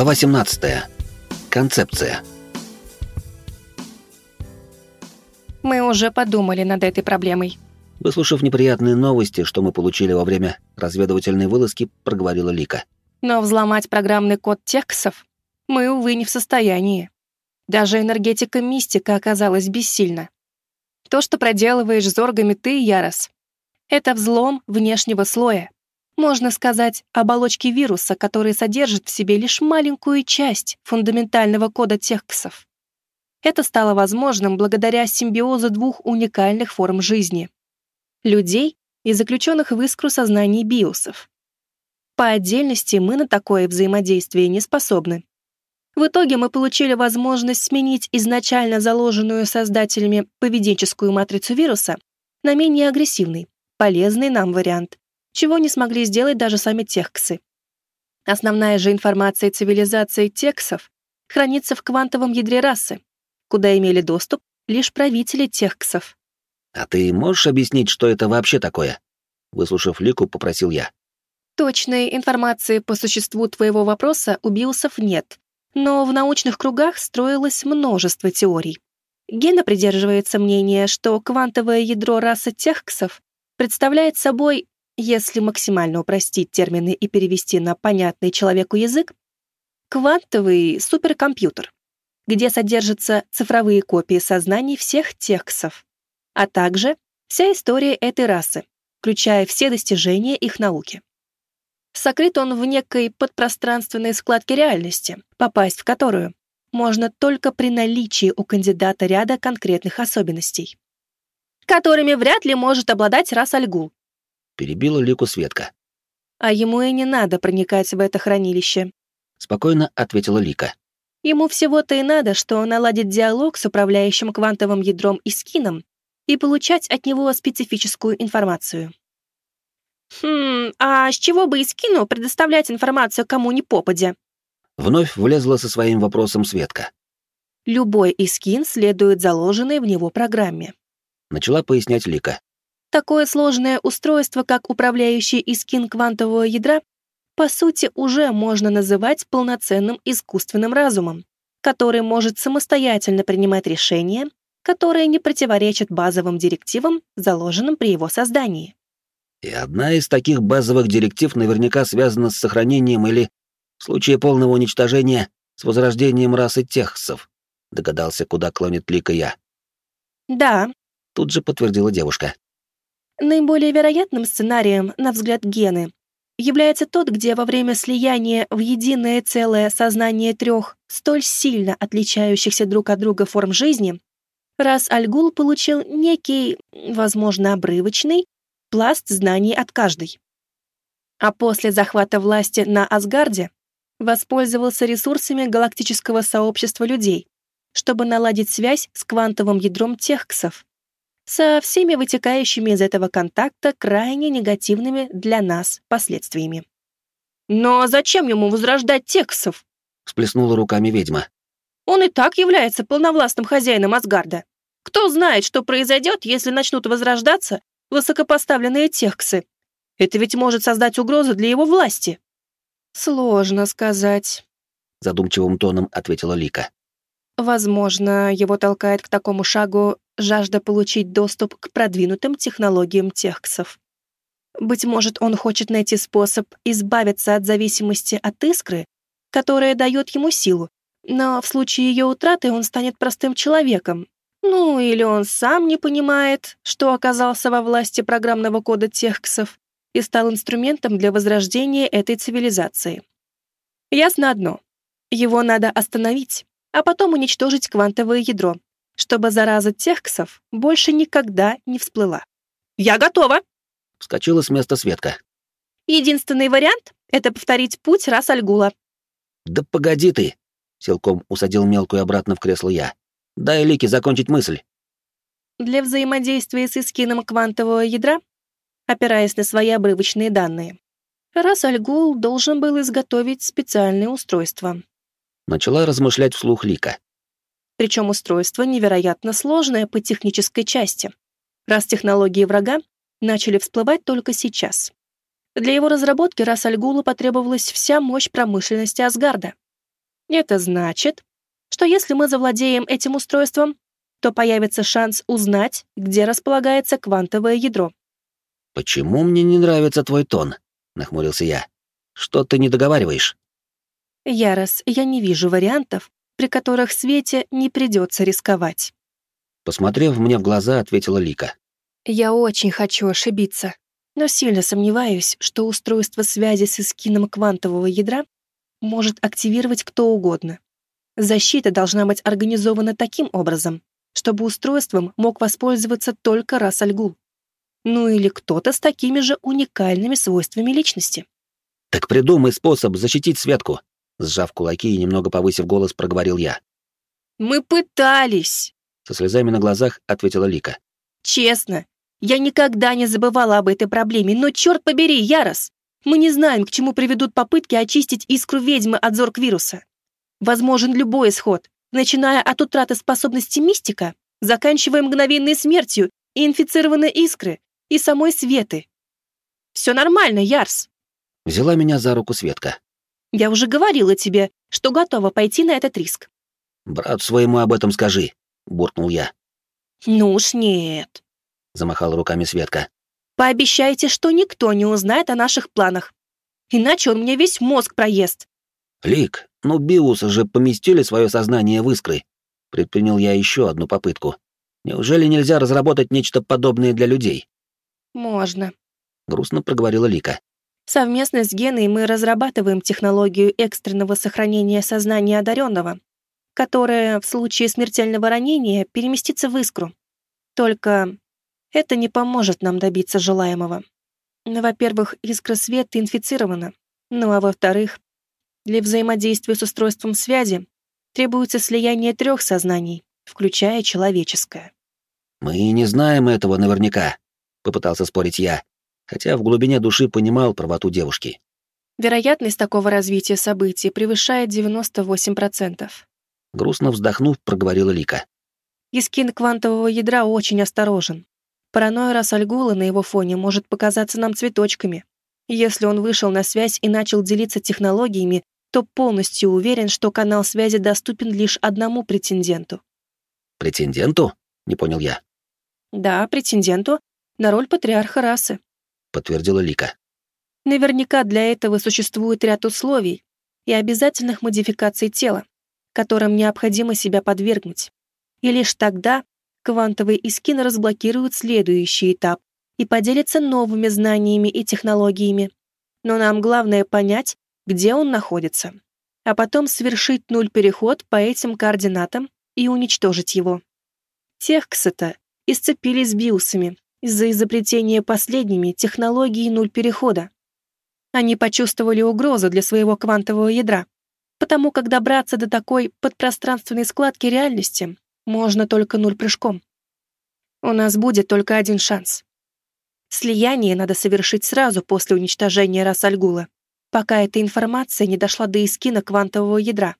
Глава 17. Концепция. Мы уже подумали над этой проблемой. Выслушав неприятные новости, что мы получили во время разведывательной вылазки, проговорила Лика. Но взломать программный код текстов мы, увы, не в состоянии. Даже энергетика мистика оказалась бессильна. То, что проделываешь зоргами ты, Ярос, это взлом внешнего слоя. Можно сказать, оболочки вируса, который содержит в себе лишь маленькую часть фундаментального кода текстов. Это стало возможным благодаря симбиозу двух уникальных форм жизни людей и заключенных в искру сознаний биосов. По отдельности мы на такое взаимодействие не способны. В итоге мы получили возможность сменить изначально заложенную создателями поведенческую матрицу вируса на менее агрессивный, полезный нам вариант, чего не смогли сделать даже сами тексы. Основная же информация цивилизации тексов хранится в квантовом ядре расы, куда имели доступ лишь правители тексов. «А ты можешь объяснить, что это вообще такое?» Выслушав Лику, попросил я. Точной информации по существу твоего вопроса у биосов нет, но в научных кругах строилось множество теорий. Гена придерживается мнения, что квантовое ядро расы техксов представляет собой, если максимально упростить термины и перевести на понятный человеку язык, квантовый суперкомпьютер, где содержатся цифровые копии сознаний всех тексов, а также вся история этой расы, включая все достижения их науки. Сокрыт он в некой подпространственной складке реальности, попасть в которую можно только при наличии у кандидата ряда конкретных особенностей, которыми вряд ли может обладать рас Альгул. Перебила Лику Светка. А ему и не надо проникать в это хранилище. Спокойно ответила Лика. Ему всего-то и надо, что наладить диалог с управляющим квантовым ядром и скином и получать от него специфическую информацию. «Хм, а с чего бы Искину предоставлять информацию кому ни попадя?» Вновь влезла со своим вопросом Светка. «Любой Искин следует заложенной в него программе», начала пояснять Лика. Такое сложное устройство, как управляющий Искин квантового ядра, по сути, уже можно называть полноценным искусственным разумом, который может самостоятельно принимать решения которые не противоречат базовым директивам, заложенным при его создании. И одна из таких базовых директив наверняка связана с сохранением или, в случае полного уничтожения, с возрождением расы техсов, догадался, куда клонит Лика я. Да, тут же подтвердила девушка. Наиболее вероятным сценарием, на взгляд Гены, является тот, где во время слияния в единое целое сознание трех столь сильно отличающихся друг от друга форм жизни раз Альгул получил некий, возможно, обрывочный, пласт знаний от каждой. А после захвата власти на Асгарде воспользовался ресурсами галактического сообщества людей, чтобы наладить связь с квантовым ядром техксов, со всеми вытекающими из этого контакта крайне негативными для нас последствиями. «Но зачем ему возрождать тексов?» — всплеснула руками ведьма. «Он и так является полновластным хозяином Асгарда. Кто знает, что произойдет, если начнут возрождаться высокопоставленные техксы? Это ведь может создать угрозу для его власти. Сложно сказать, задумчивым тоном ответила Лика. Возможно, его толкает к такому шагу жажда получить доступ к продвинутым технологиям техксов. Быть может, он хочет найти способ избавиться от зависимости от искры, которая дает ему силу, но в случае ее утраты он станет простым человеком, ну, или он сам не понимает, что оказался во власти программного кода техксов и стал инструментом для возрождения этой цивилизации. Ясно одно. Его надо остановить, а потом уничтожить квантовое ядро, чтобы зараза техксов больше никогда не всплыла. «Я готова!» — вскочила с места Светка. «Единственный вариант — это повторить путь раз Альгула». «Да погоди ты!» — силком усадил мелкую обратно в кресло я. Дай Лике закончить мысль. Для взаимодействия с эскином квантового ядра, опираясь на свои обрывочные данные, раз Альгул должен был изготовить специальное устройство. Начала размышлять вслух Лика. Причем устройство невероятно сложное по технической части, раз технологии врага начали всплывать только сейчас. Для его разработки раз Альгулу потребовалась вся мощь промышленности Асгарда. Это значит, что если мы завладеем этим устройством, то появится шанс узнать, где располагается квантовое ядро. «Почему мне не нравится твой тон?» — нахмурился я. «Что ты не договариваешь?» «Ярос, я не вижу вариантов, при которых Свете не придется рисковать». Посмотрев мне в глаза, ответила Лика. «Я очень хочу ошибиться, но сильно сомневаюсь, что устройство связи с эскином квантового ядра может активировать кто угодно. Защита должна быть организована таким образом, чтобы устройством мог воспользоваться только Расальгул. Ну или кто-то с такими же уникальными свойствами личности. «Так придумай способ защитить Светку», сжав кулаки и немного повысив голос, проговорил я. «Мы пытались!» Со слезами на глазах ответила Лика. «Честно, я никогда не забывала об этой проблеме, но черт побери, Ярос! Мы не знаем, к чему приведут попытки очистить искру ведьмы от зорг-вируса. Возможен любой исход, начиная от утраты способности мистика, заканчивая мгновенной смертью и инфицированной искры, и самой Светы. Все нормально, Ярс. Взяла меня за руку Светка. Я уже говорила тебе, что готова пойти на этот риск. Брат своему об этом скажи, буркнул я. Ну уж нет, замахала руками Светка. Пообещайте, что никто не узнает о наших планах. Иначе он мне весь мозг проест. Лик, ну биусы же поместили свое сознание в искры. Предпринял я еще одну попытку. Неужели нельзя разработать нечто подобное для людей? Можно, грустно проговорила Лика. Совместно с Геной мы разрабатываем технологию экстренного сохранения сознания одаренного, которая в случае смертельного ранения переместится в искру. Только это не поможет нам добиться желаемого. Во-первых, искра света инфицирована. Ну а во-вторых, для взаимодействия с устройством связи требуется слияние трех сознаний, включая человеческое. «Мы не знаем этого наверняка», — попытался спорить я, хотя в глубине души понимал правоту девушки. Вероятность такого развития событий превышает 98%. Грустно вздохнув, проговорила Лика. Искин квантового ядра очень осторожен. Паранойя Расальгула на его фоне может показаться нам цветочками. Если он вышел на связь и начал делиться технологиями, то полностью уверен, что канал связи доступен лишь одному претенденту. «Претенденту?» — не понял я. «Да, претенденту на роль патриарха расы», — подтвердила Лика. «Наверняка для этого существует ряд условий и обязательных модификаций тела, которым необходимо себя подвергнуть. И лишь тогда квантовый искин разблокирует следующий этап и поделится новыми знаниями и технологиями. Но нам главное понять, где он находится, а потом совершить нуль-переход по этим координатам и уничтожить его. Техксы-то исцепились с биусами из-за изобретения последними технологии нуль-перехода. Они почувствовали угрозу для своего квантового ядра, потому как добраться до такой подпространственной складки реальности можно только нуль прыжком. У нас будет только один шанс. Слияние надо совершить сразу после уничтожения Расальгула, пока эта информация не дошла до искина квантового ядра.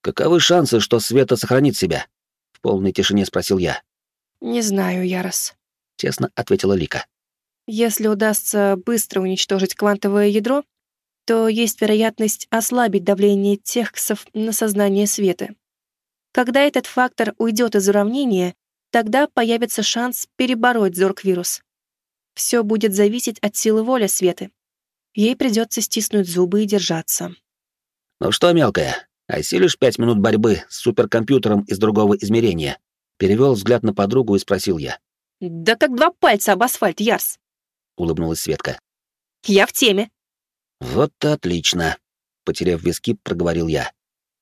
«Каковы шансы, что Света сохранит себя?» — в полной тишине спросил я. «Не знаю, Ярос», — честно ответила Лика. «Если удастся быстро уничтожить квантовое ядро, то есть вероятность ослабить давление техксов на сознание Светы. Когда этот фактор уйдет из уравнения, тогда появится шанс перебороть зорг-вирус. Все будет зависеть от силы воли Светы. Ей придется стиснуть зубы и держаться. «Ну что, мелкая, осилишь пять минут борьбы с суперкомпьютером из другого измерения?» Перевел взгляд на подругу и спросил я. «Да как два пальца об асфальт, Ярс!» — улыбнулась Светка. «Я в теме!» «Вот отлично!» — потеряв виски, проговорил я.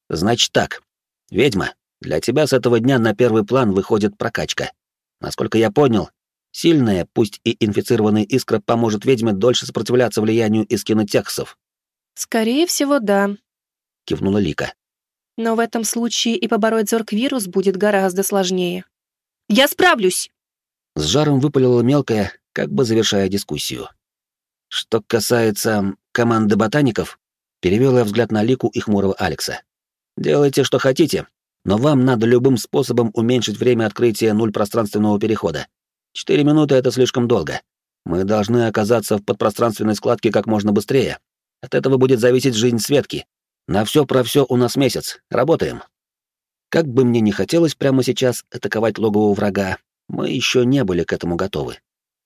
«Значит так, ведьма, для тебя с этого дня на первый план выходит прокачка. Насколько я понял, сильная, пусть и инфицированная искра поможет ведьме дольше сопротивляться влиянию из кинотексов. «Скорее всего, да», — кивнула Лика. «Но в этом случае и побороть зорг-вирус будет гораздо сложнее». «Я справлюсь!» С жаром выпалила мелкая, как бы завершая дискуссию. Что касается команды ботаников, перевел я взгляд на Лику и хмурого Алекса. Делайте, что хотите, но вам надо любым способом уменьшить время открытия нуль пространственного перехода. Четыре минуты — это слишком долго. Мы должны оказаться в подпространственной складке как можно быстрее. От этого будет зависеть жизнь Светки. На все про все у нас месяц. Работаем. Как бы мне не хотелось прямо сейчас атаковать логово врага, мы еще не были к этому готовы.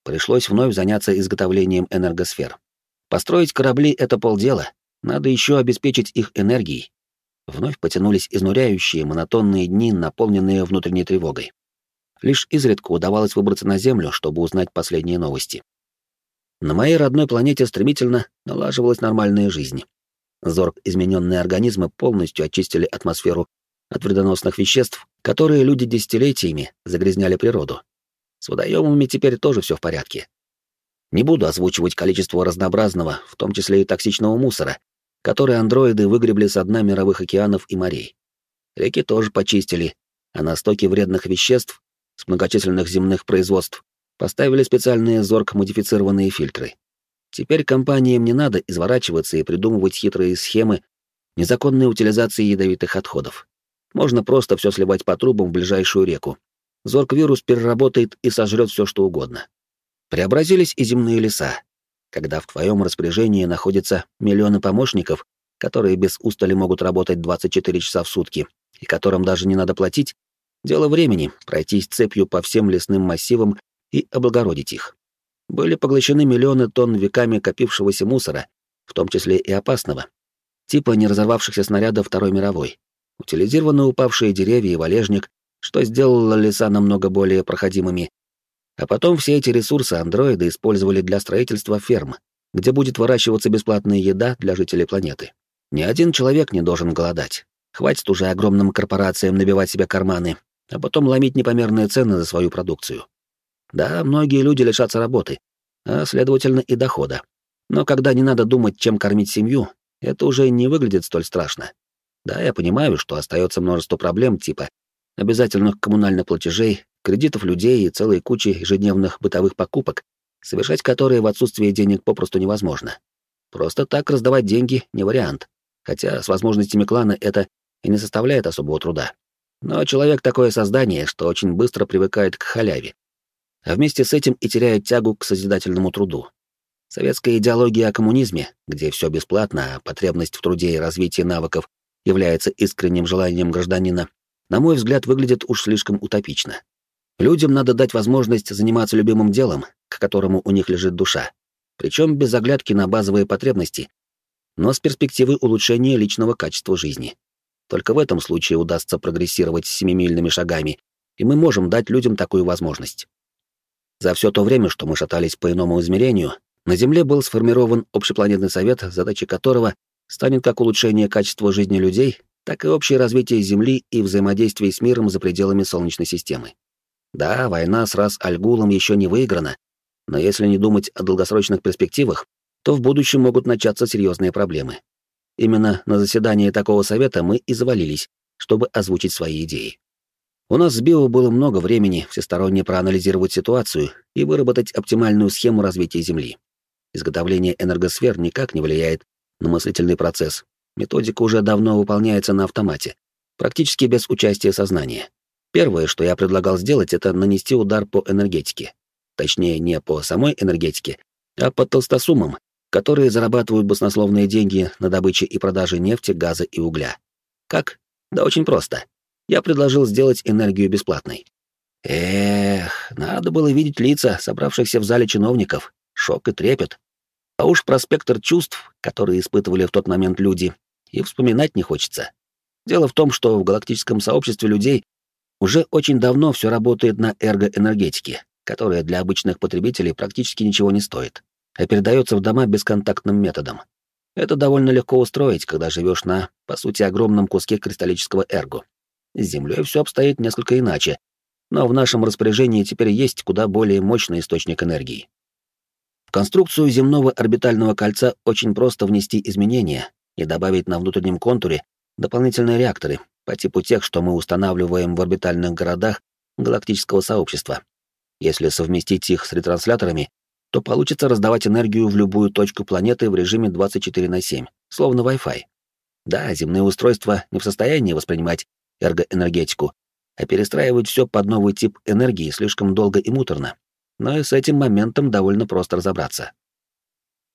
Пришлось вновь заняться изготовлением энергосфер. Построить корабли — это полдела. Надо еще обеспечить их энергией. Вновь потянулись изнуряющие, монотонные дни, наполненные внутренней тревогой. Лишь изредка удавалось выбраться на Землю, чтобы узнать последние новости. На моей родной планете стремительно налаживалась нормальная жизнь. Зорг измененные организмы полностью очистили атмосферу от вредоносных веществ, которые люди десятилетиями загрязняли природу. С водоемами теперь тоже все в порядке. Не буду озвучивать количество разнообразного, в том числе и токсичного мусора, который андроиды выгребли с дна мировых океанов и морей. Реки тоже почистили, а на стоке вредных веществ с многочисленных земных производств поставили специальные зорг-модифицированные фильтры. Теперь компаниям не надо изворачиваться и придумывать хитрые схемы незаконной утилизации ядовитых отходов. Можно просто все сливать по трубам в ближайшую реку. Зорг-вирус переработает и сожрет все, что угодно. Преобразились и земные леса. Когда в твоем распоряжении находятся миллионы помощников, которые без устали могут работать 24 часа в сутки, и которым даже не надо платить, дело времени пройтись цепью по всем лесным массивам и облагородить их. Были поглощены миллионы тонн веками копившегося мусора, в том числе и опасного, типа неразорвавшихся снарядов Второй мировой, утилизированы упавшие деревья и валежник, что сделало леса намного более проходимыми. А потом все эти ресурсы андроиды использовали для строительства ферм, где будет выращиваться бесплатная еда для жителей планеты. Ни один человек не должен голодать. Хватит уже огромным корпорациям набивать себе карманы, а потом ломить непомерные цены за свою продукцию. Да, многие люди лишатся работы, а, следовательно, и дохода. Но когда не надо думать, чем кормить семью, это уже не выглядит столь страшно. Да, я понимаю, что остается множество проблем типа обязательных коммунальных платежей, кредитов людей и целой кучи ежедневных бытовых покупок, совершать которые в отсутствие денег попросту невозможно. Просто так раздавать деньги — не вариант, хотя с возможностями клана это и не составляет особого труда. Но человек такое создание, что очень быстро привыкает к халяве, а вместе с этим и теряет тягу к созидательному труду. Советская идеология о коммунизме, где все бесплатно, а потребность в труде и развитии навыков является искренним желанием гражданина, на мой взгляд, выглядит уж слишком утопично. Людям надо дать возможность заниматься любимым делом, к которому у них лежит душа, причем без оглядки на базовые потребности, но с перспективой улучшения личного качества жизни. Только в этом случае удастся прогрессировать семимильными шагами, и мы можем дать людям такую возможность. За все то время, что мы шатались по иному измерению, на Земле был сформирован общепланетный совет, задачей которого станет как улучшение качества жизни людей, так и общее развитие Земли и взаимодействие с миром за пределами Солнечной системы. Да, война с Рас-Альгулом еще не выиграна, но если не думать о долгосрочных перспективах, то в будущем могут начаться серьезные проблемы. Именно на заседании такого совета мы и завалились, чтобы озвучить свои идеи. У нас с Био было много времени всесторонне проанализировать ситуацию и выработать оптимальную схему развития Земли. Изготовление энергосфер никак не влияет на мыслительный процесс. Методика уже давно выполняется на автомате, практически без участия сознания. Первое, что я предлагал сделать, это нанести удар по энергетике. Точнее, не по самой энергетике, а по толстосумам, которые зарабатывают баснословные деньги на добыче и продаже нефти, газа и угля. Как? Да очень просто я предложил сделать энергию бесплатной. Эх, надо было видеть лица собравшихся в зале чиновников, шок и трепет. А уж про спектр чувств, которые испытывали в тот момент люди, и вспоминать не хочется. Дело в том, что в галактическом сообществе людей уже очень давно все работает на эргоэнергетике, которая для обычных потребителей практически ничего не стоит, а передается в дома бесконтактным методом. Это довольно легко устроить, когда живешь на, по сути, огромном куске кристаллического эрго. С Землей все обстоит несколько иначе, но в нашем распоряжении теперь есть куда более мощный источник энергии. Конструкцию земного орбитального кольца очень просто внести изменения и добавить на внутреннем контуре дополнительные реакторы по типу тех, что мы устанавливаем в орбитальных городах галактического сообщества. Если совместить их с ретрансляторами, то получится раздавать энергию в любую точку планеты в режиме 24 на 7, словно Wi-Fi. Да, земные устройства не в состоянии воспринимать эргоэнергетику, а перестраивать все под новый тип энергии слишком долго и муторно. Но и с этим моментом довольно просто разобраться.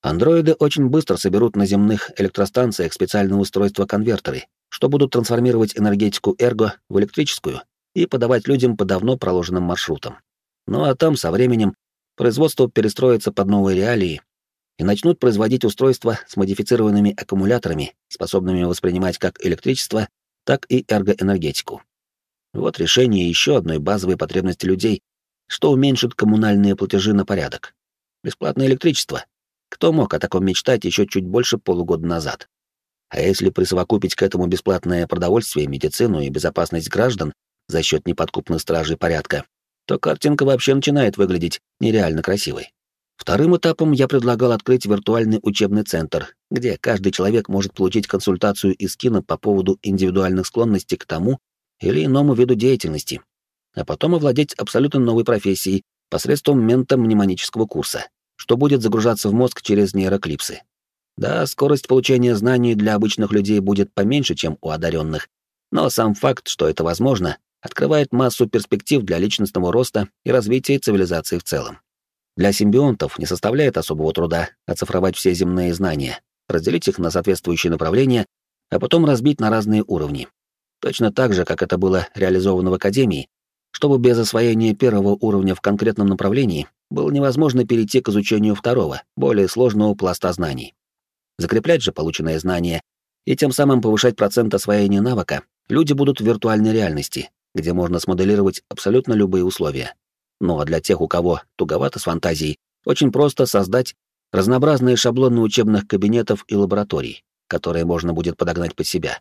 Андроиды очень быстро соберут на земных электростанциях специальные устройства-конвертеры, что будут трансформировать энергетику эрго в электрическую и подавать людям по давно проложенным маршрутам. Ну а там, со временем, производство перестроится под новые реалии и начнут производить устройства с модифицированными аккумуляторами, способными воспринимать как электричество, так и эргоэнергетику. Вот решение еще одной базовой потребности людей, что уменьшит коммунальные платежи на порядок. Бесплатное электричество. Кто мог о таком мечтать еще чуть больше полугода назад? А если присовокупить к этому бесплатное продовольствие, медицину и безопасность граждан за счет неподкупных стражей порядка, то картинка вообще начинает выглядеть нереально красивой. Вторым этапом я предлагал открыть виртуальный учебный центр, где каждый человек может получить консультацию из кино по поводу индивидуальных склонностей к тому или иному виду деятельности, а потом овладеть абсолютно новой профессией посредством ментомнемонического курса, что будет загружаться в мозг через нейроклипсы. Да, скорость получения знаний для обычных людей будет поменьше, чем у одаренных, но сам факт, что это возможно, открывает массу перспектив для личностного роста и развития цивилизации в целом. Для симбионтов не составляет особого труда оцифровать все земные знания, разделить их на соответствующие направления, а потом разбить на разные уровни. Точно так же, как это было реализовано в Академии, чтобы без освоения первого уровня в конкретном направлении было невозможно перейти к изучению второго, более сложного пласта знаний. Закреплять же полученные знания и тем самым повышать процент освоения навыка люди будут в виртуальной реальности, где можно смоделировать абсолютно любые условия. Ну а для тех, у кого туговато с фантазией, очень просто создать разнообразные шаблоны учебных кабинетов и лабораторий, которые можно будет подогнать под себя.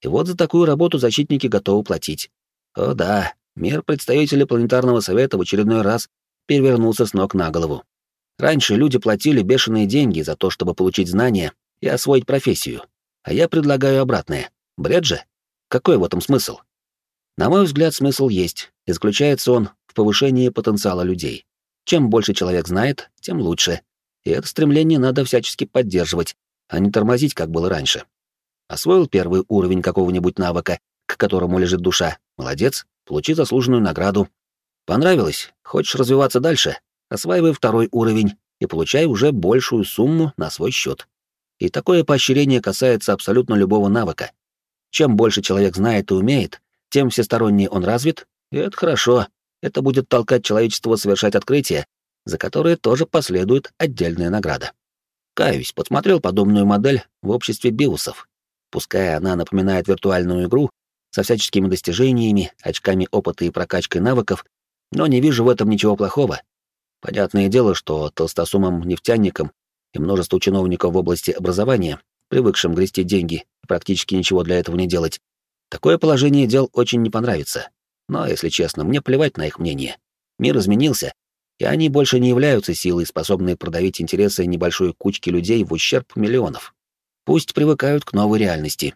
И вот за такую работу защитники готовы платить. О да, мир представителей планетарного совета в очередной раз перевернулся с ног на голову. Раньше люди платили бешеные деньги за то, чтобы получить знания и освоить профессию. А я предлагаю обратное. Бред же? Какой в этом смысл? На мой взгляд, смысл есть, и заключается он в повышении потенциала людей. Чем больше человек знает, тем лучше. И это стремление надо всячески поддерживать, а не тормозить, как было раньше. Освоил первый уровень какого-нибудь навыка, к которому лежит душа. Молодец, получи заслуженную награду. Понравилось? Хочешь развиваться дальше? Осваивай второй уровень и получай уже большую сумму на свой счет. И такое поощрение касается абсолютно любого навыка. Чем больше человек знает и умеет, тем всесторонне он развит, и это хорошо. Это будет толкать человечество совершать открытия, за которые тоже последует отдельная награда. Каюсь, подсмотрел подобную модель в обществе биусов. Пускай она напоминает виртуальную игру со всяческими достижениями, очками опыта и прокачкой навыков, но не вижу в этом ничего плохого. Понятное дело, что толстосумам-нефтяникам и множеству чиновников в области образования, привыкшим грести деньги и практически ничего для этого не делать, Такое положение дел очень не понравится. Но, если честно, мне плевать на их мнение. Мир изменился, и они больше не являются силой, способной продавить интересы небольшой кучки людей в ущерб миллионов. Пусть привыкают к новой реальности.